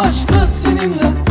aşkı seninle.